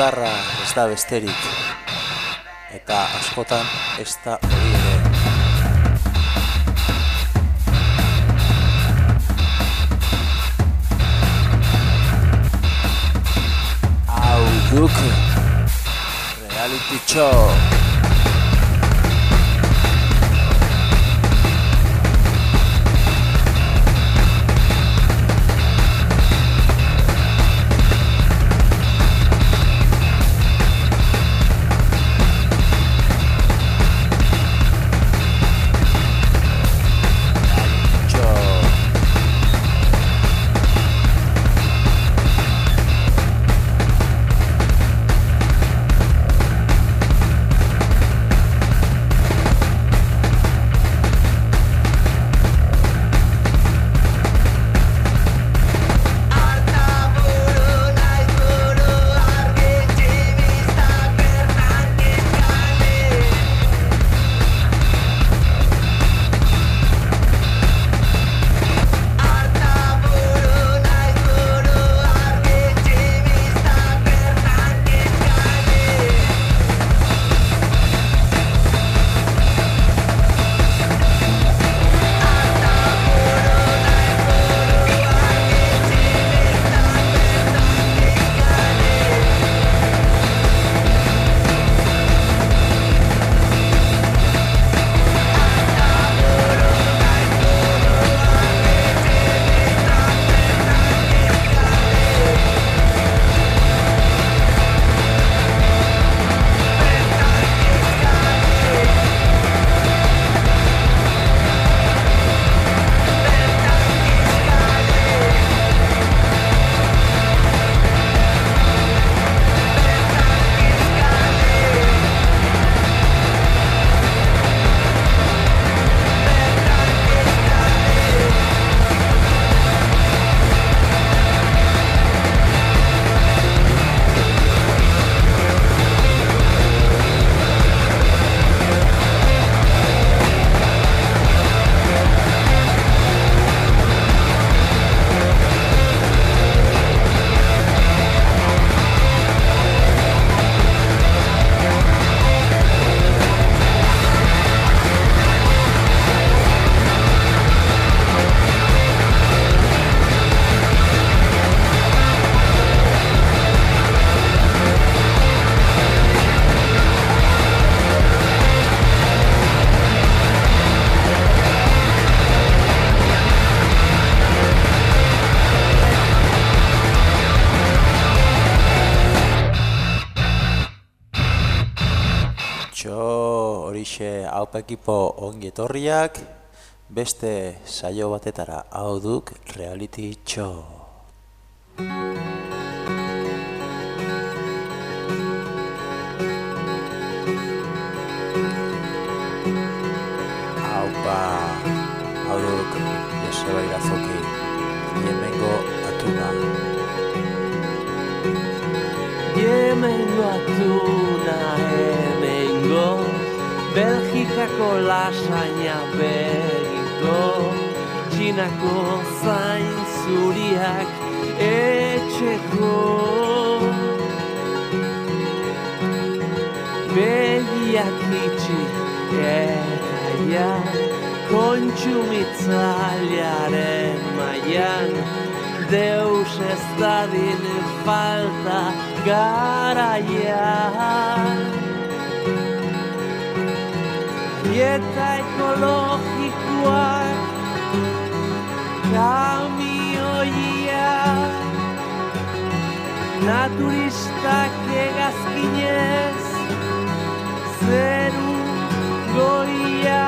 ondarra ez da besterik eta askotan ez da hori ere. Hau duk reality show. Ekipo ongi etorriak beste saio batetara hau duk reality show. Hau ba, hau duk Joseba Irazoki, Yemengo Atuna. Yemengo Atuna, Yemengo Belgikako lasaina begiko Txinako zain zuriak etxeko. Begiak itxi eta ja Kontsumitzailearen maian Deus ez dadin falta garaian dieta ekologikoa kamioia naturistak egazkinez zeru goia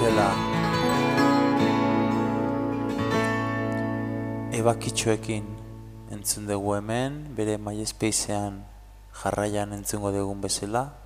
bezala. Ebakitxoekin entzun dugu hemen bere MySpacean jarraian entzungo dugun bezala.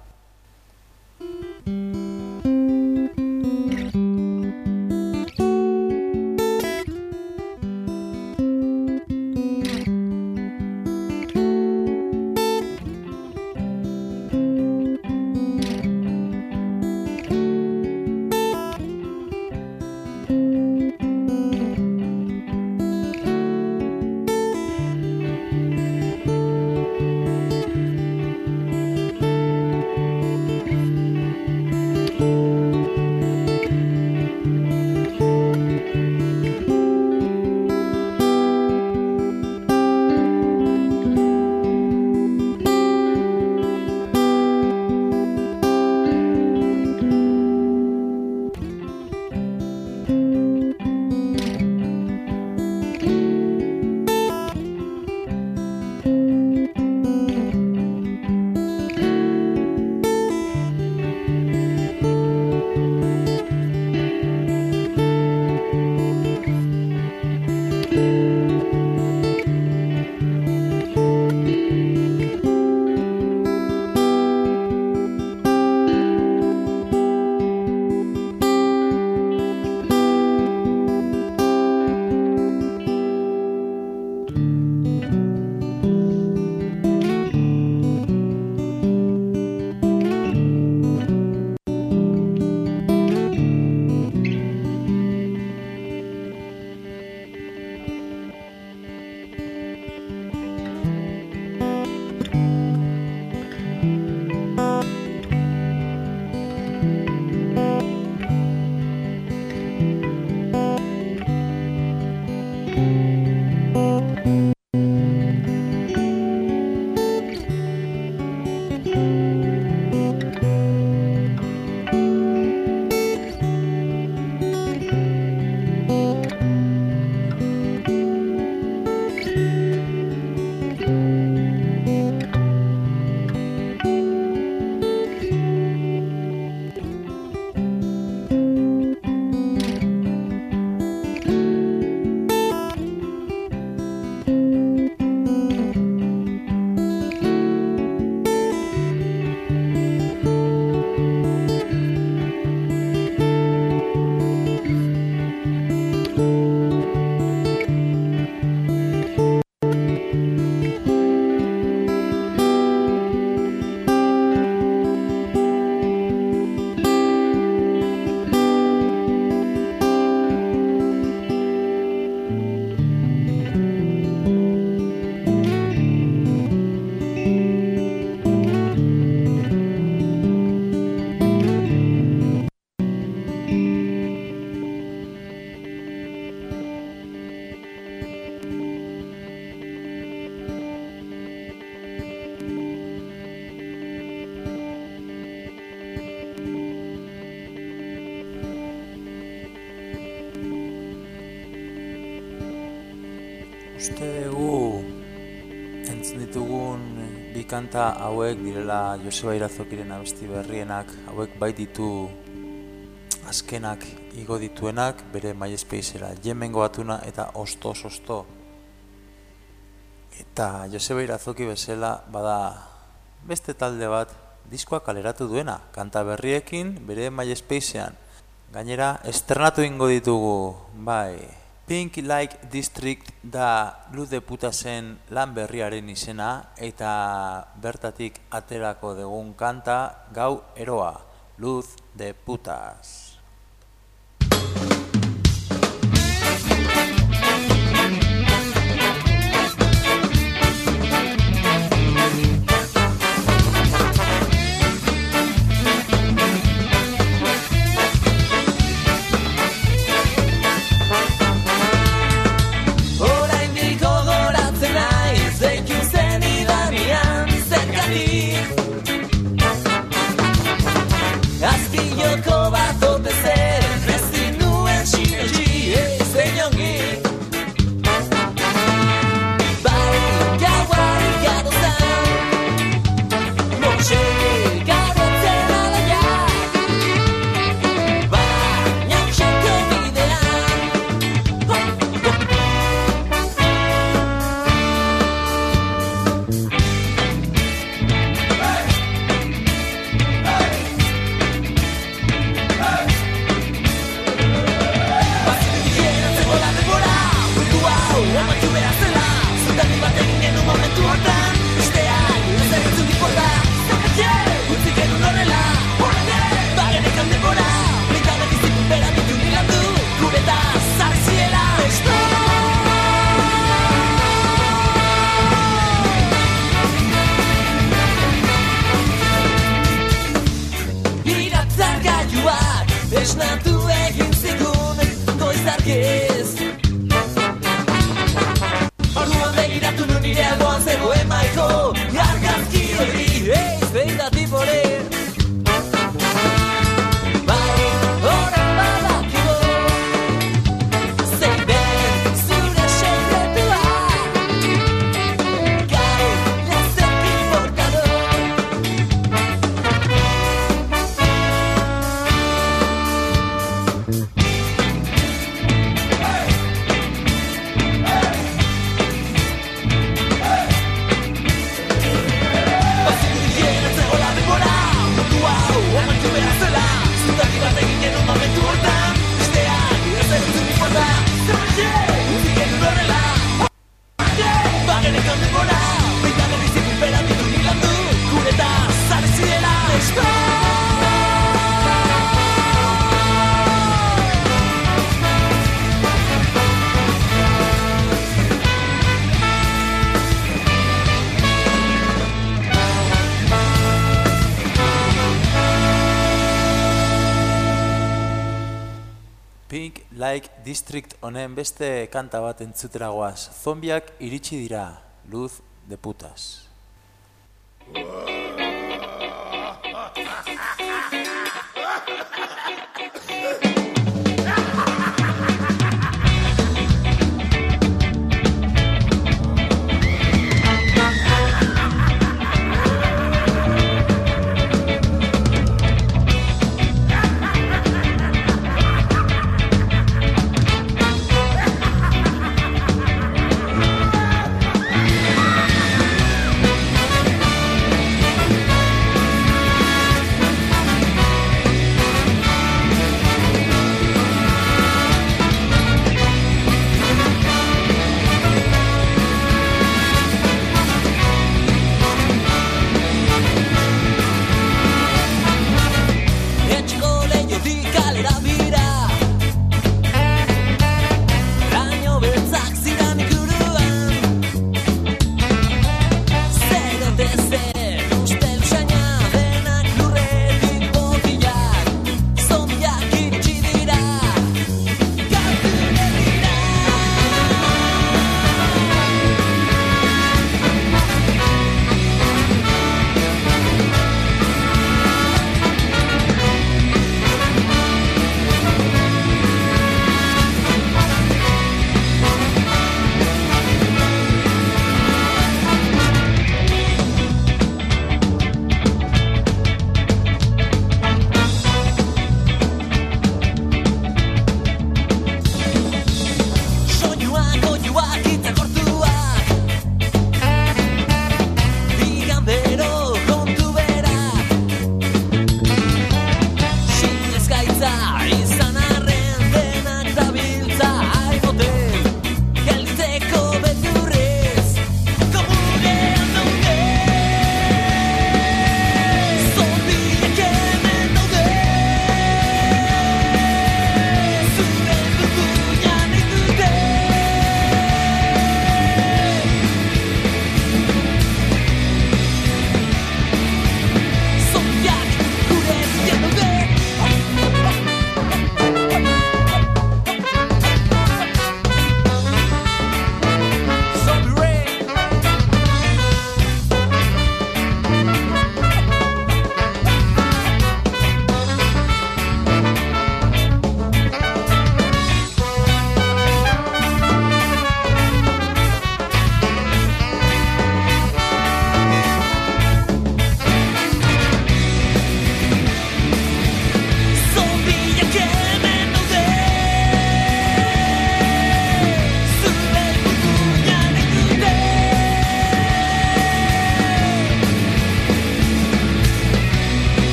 kanta hauek direla Joseba Irazokiren abesti berrienak, hauek bai ditu azkenak igo dituenak, bere MySpace-era jemengo eta osto-osto. Eta Joseba Irazoki bezala bada beste talde bat diskoa kaleratu duena, kanta berriekin bere MySpace-ean. Gainera, estrenatu ingo ditugu, bai, Pink Lake District da Lude Putasen lan berriaren izena eta bertatik aterako degun kanta gau eroa, Luz de Putas. Like District honen beste kanta bat entzuteragoaz. Zombiak iritsi dira, luz de putas.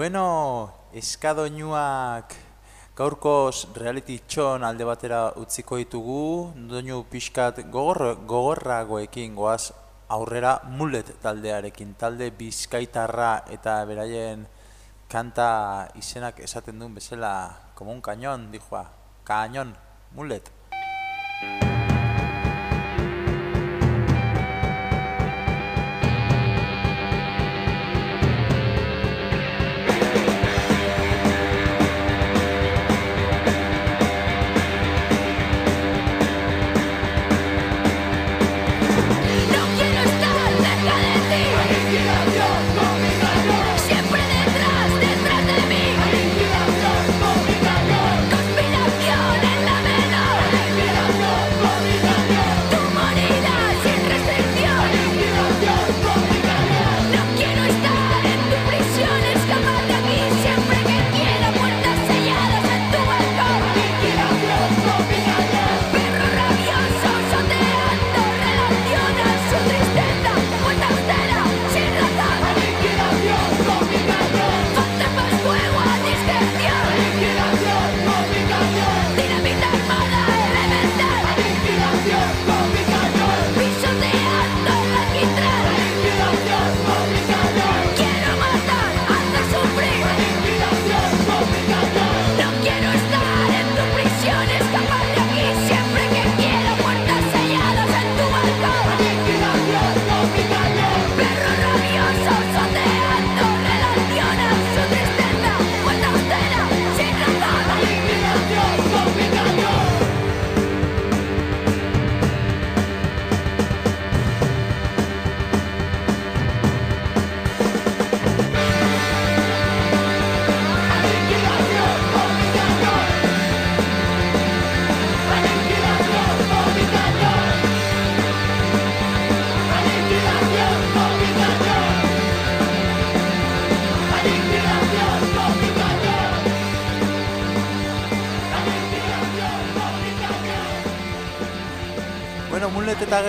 Bueno, eskadoinuak gaurkoz reality txon alde batera utziko ditugu, doinu pixkat gogor, gogorragoekin goaz aurrera mulet taldearekin, talde bizkaitarra eta beraien kanta izenak esaten duen bezala, como un cañón, dijoa, cañón, mulet.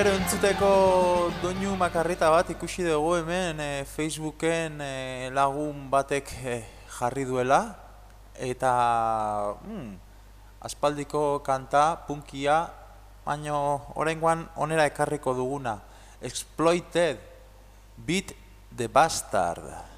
Gero entzuteko doinu makarrita bat ikusi dugu hemen e, Facebooken e, lagun batek e, jarri duela. Eta mm, aspaldiko kanta punkia baino oraingoan onera ekarriko duguna. Exploited Beat the Bastard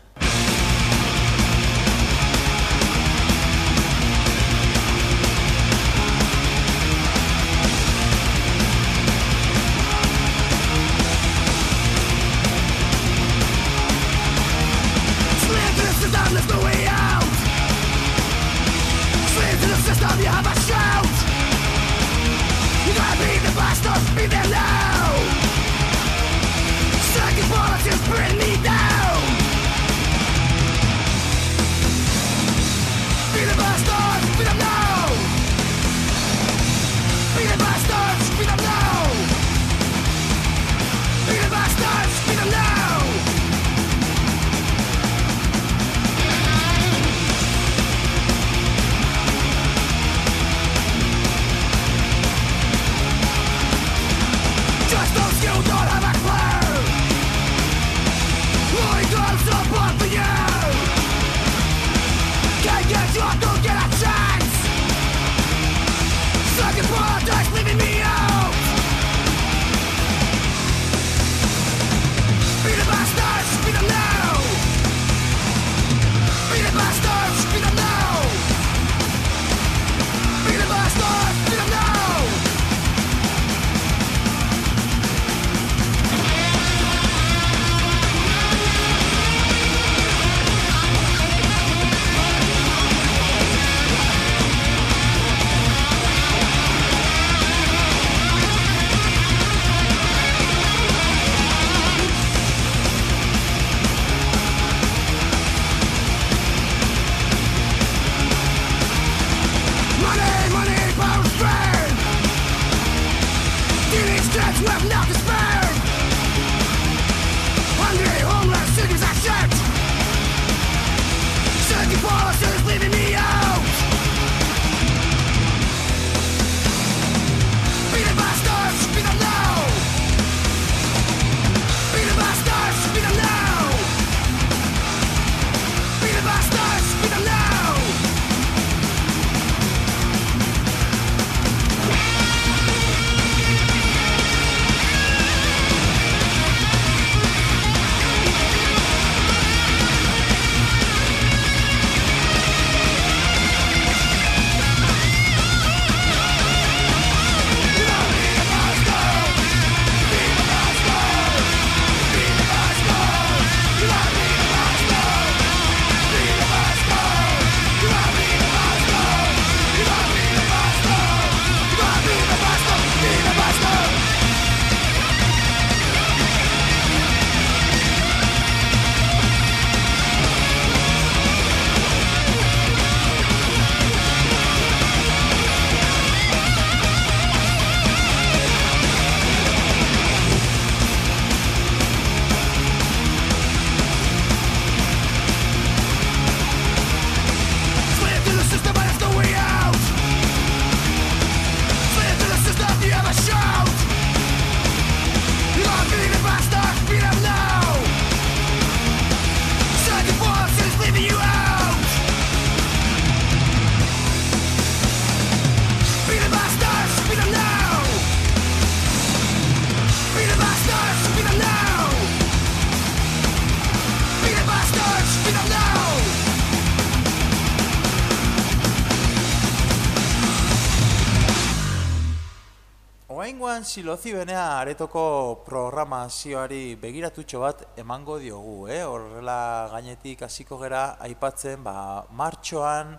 Silozi benea aretoko programazioari begiratutxo bat emango diogu, eh? Horrela gainetik hasiko gera aipatzen, ba, martxoan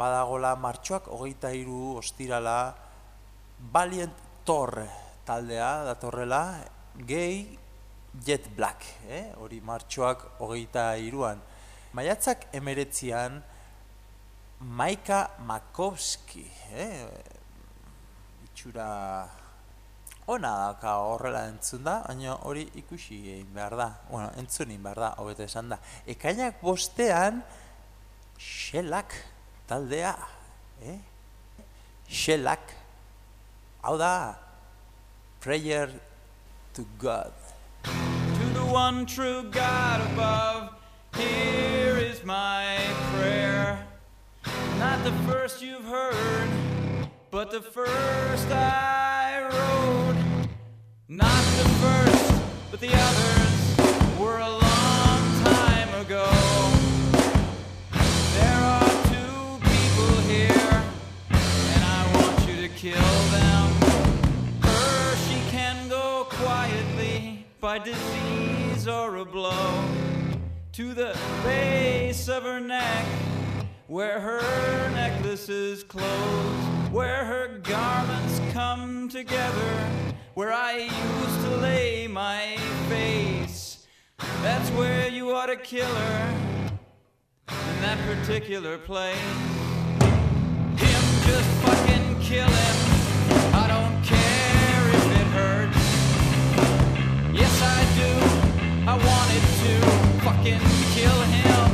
badagola martxoak hogeita hiru ostirala Valiant Tor taldea datorrela gay jet black, eh? Hori martxoak hogeita hiruan. Maiatzak emeretzian Maika Makovski, eh? itxura ona daka horrela entzun da, baina hori ikusi egin behar da, bueno, entzun egin behar da, hobeto esan da. Ekainak bostean, xelak taldea, eh? Xelak, hau da, prayer to God. To the one true God above, here is my prayer. Not the first you've heard, but the first I wrote. Not the first, but the others were a long time ago. There are two people here, and I want you to kill them. Her, she can go quietly by disease or a blow to the base of her neck, where her necklaces close, where her garments come together, where I used to lay my face. That's where you ought to kill her, in that particular place. Him, just fucking kill him. I don't care if it hurts. Yes, I do. I wanted to fucking kill him,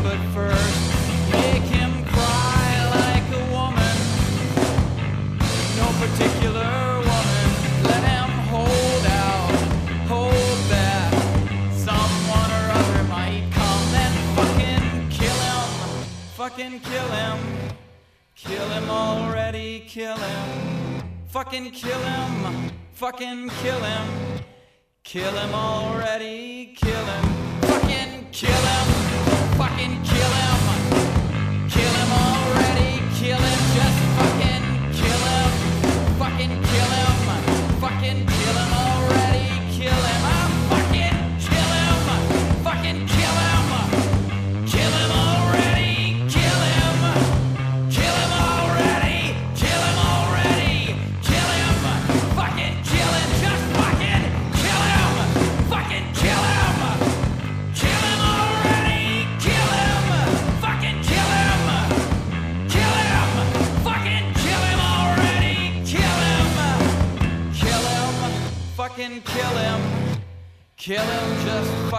fucking kill him. Kill him already, kill him. Fucking kill him, fucking kill him. Kill him already, kill him. Fucking kill him, fucking kill him.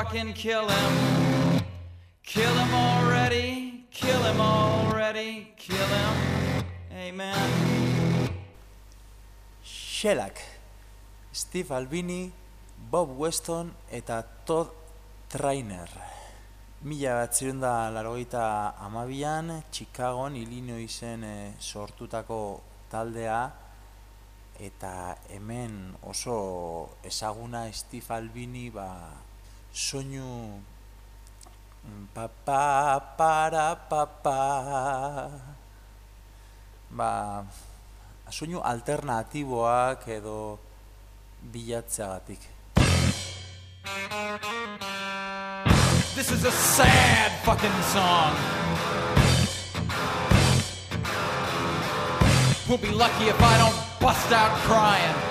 Fucking kill him. Kill him already, kill him already, kill him. Amen. Shellac, Steve Albini, Bob Weston eta Todd Trainer. Mila bat zirunda larogeita amabian, Chicagoan, Illinoisen e, sortutako taldea, eta hemen oso ezaguna Steve Albini, ba, soinu pa pa para pa pa ba soinu alternatiboak edo bilatzeagatik. This is a sad fucking song. We'll be lucky if I don't bust out crying.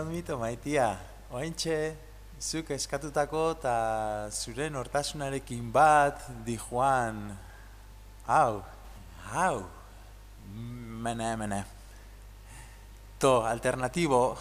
Mito maitia, oaintxe, zuk eskatutako eta zure nortasunarekin bat, di Juan, hau, hau, mene, mene. To, alternatibo,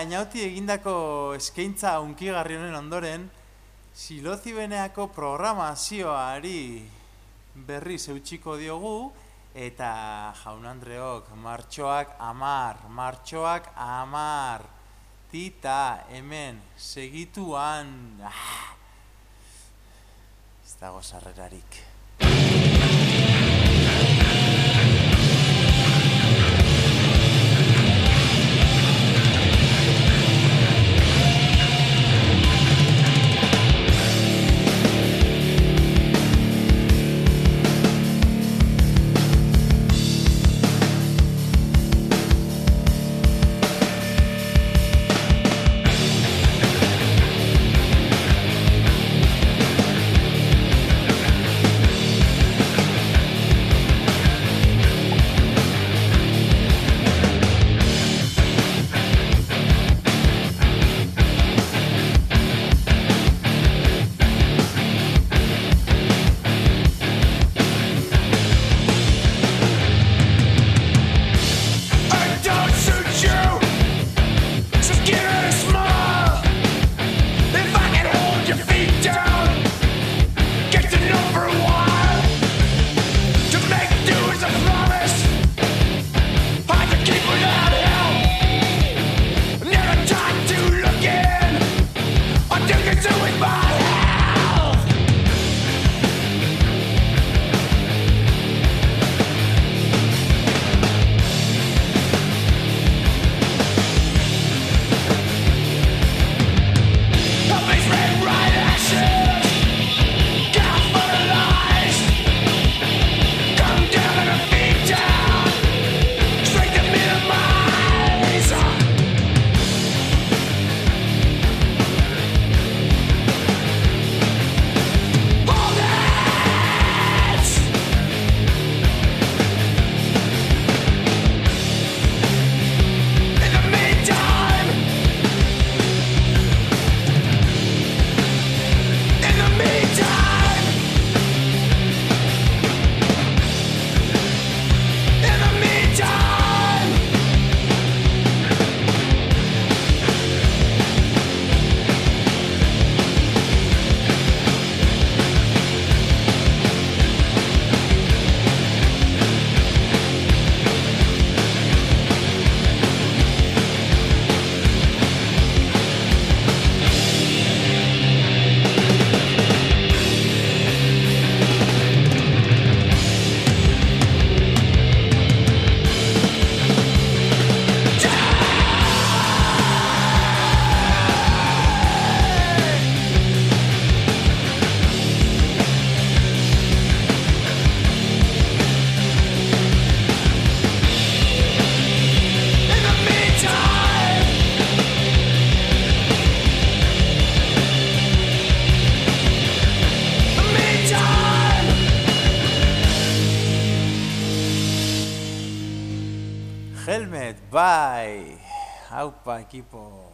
Ainauti egindako eskaintza hunkigarri honen ondoren, silozibeneako programazioari berri zeutxiko diogu, eta jaun Andreok, martxoak amar, martxoak amar, tita, hemen, segituan, ah, ez dago sarrerarik. equipo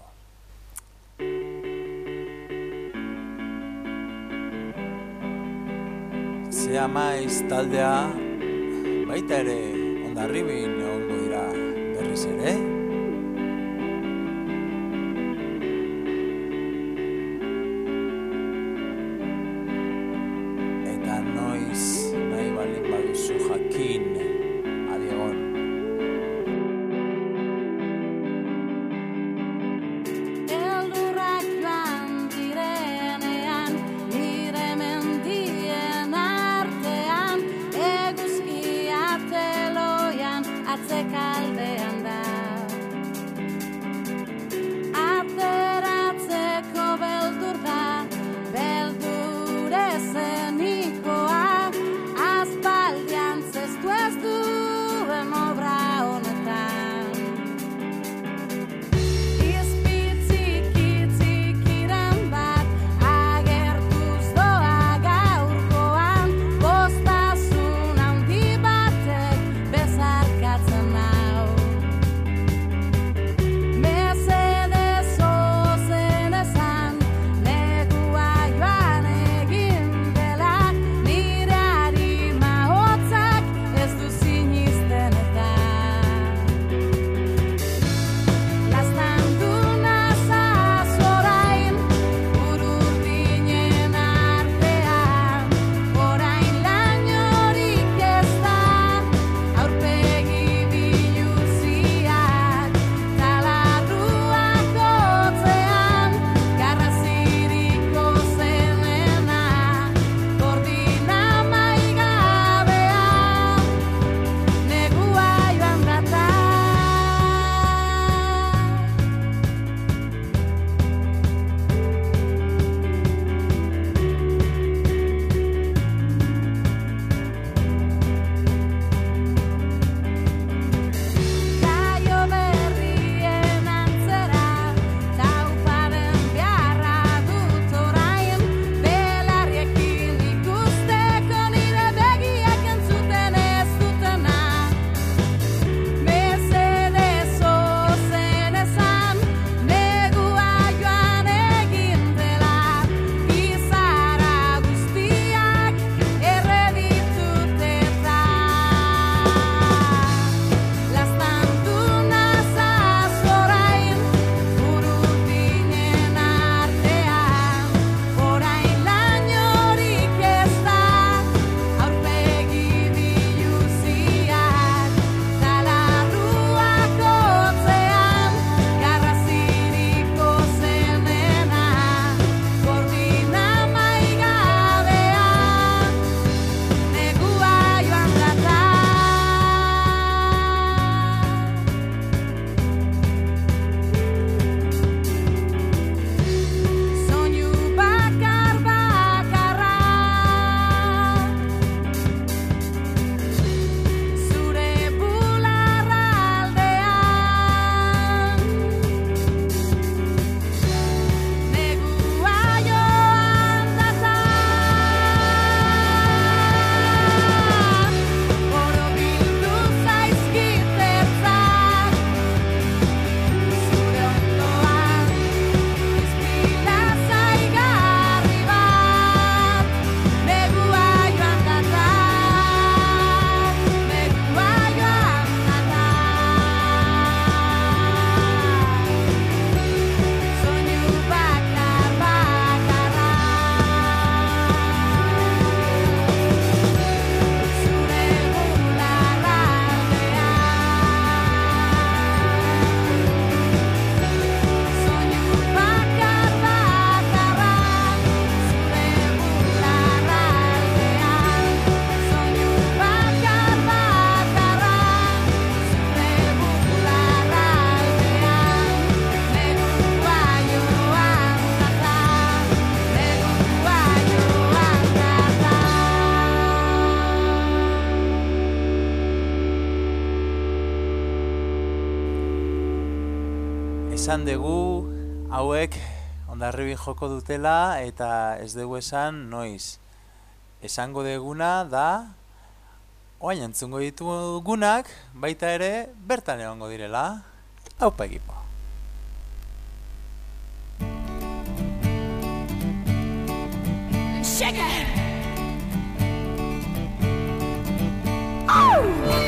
Ondarribin joko dutela eta ez dugu esan noiz. Esango deguna da oain entzungo ditugunak baita ere bertan egongo direla. Aupa ekipo. Shake it! Oh!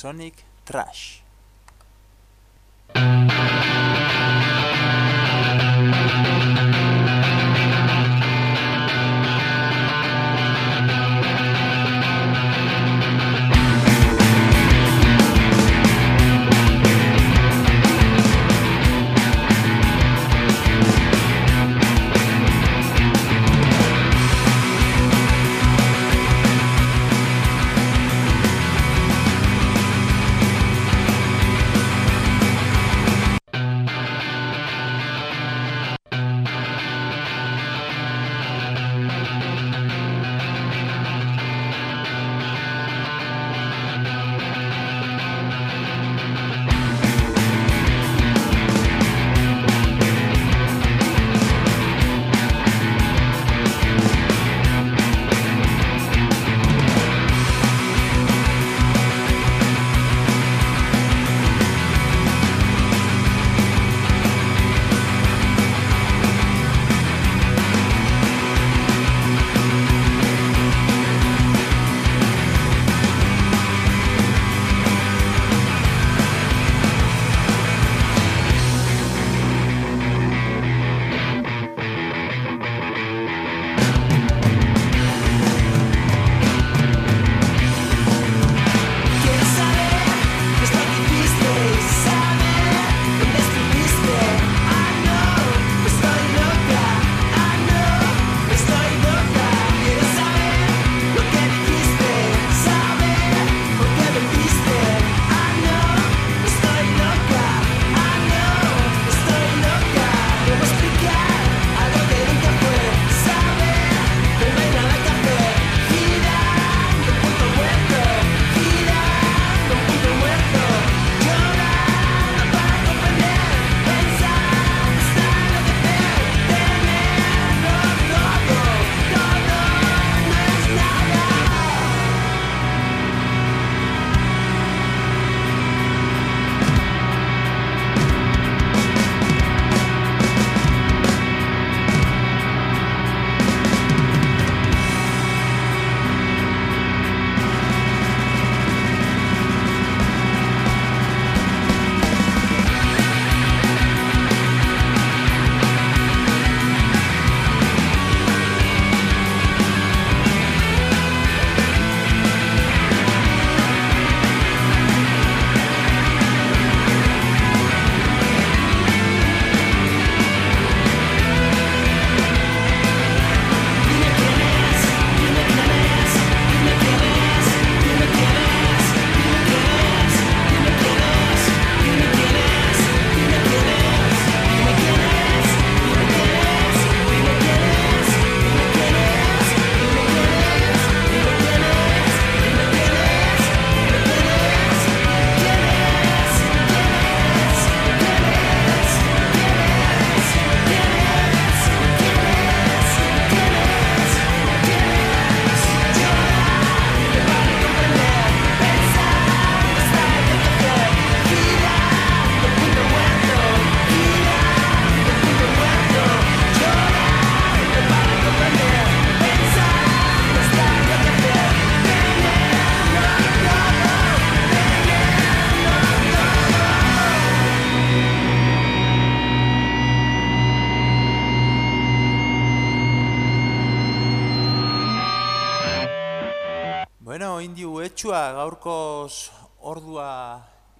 Sonic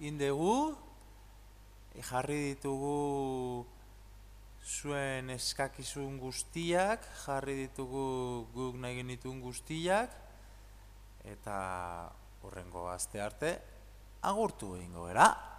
indegu, jarri ditugu zuen eskakizun guztiak, jarri ditugu guk nahi genituen guztiak, eta horrengo azte arte agurtu egingo gara.